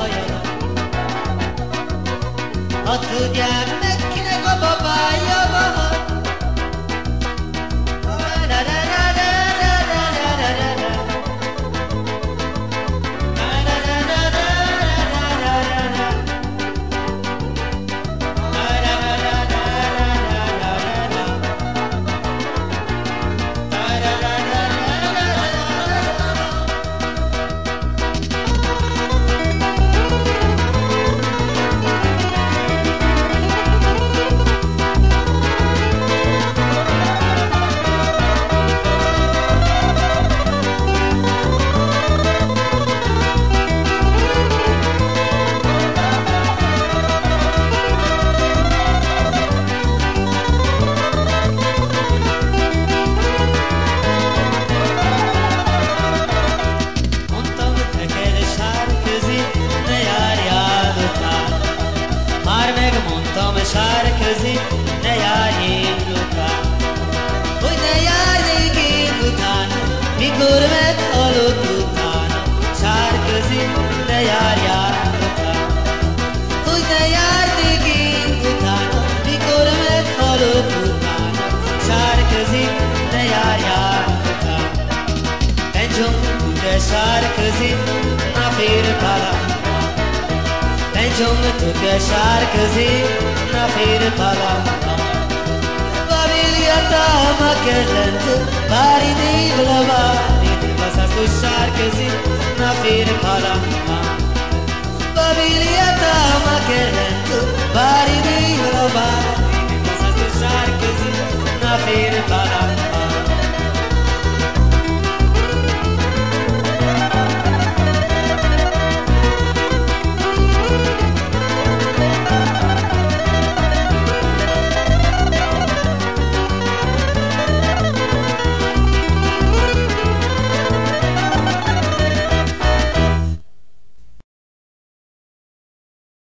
hayat Atlayacak mekkine baba şarkızı ne yar yadutar Oy ne yar yadutar Bir gurmet olu tutar Şarkızı ne yar yadutar Oy ne yar yadutar Bir gurmet olu tutar Şarkızı ne yar yadutar Pencum de şarkızı nafir ajung tu pe șarcă zi În afară palanca Familia ta mă cădântă Pari de vlava Asta tu șarcă zi În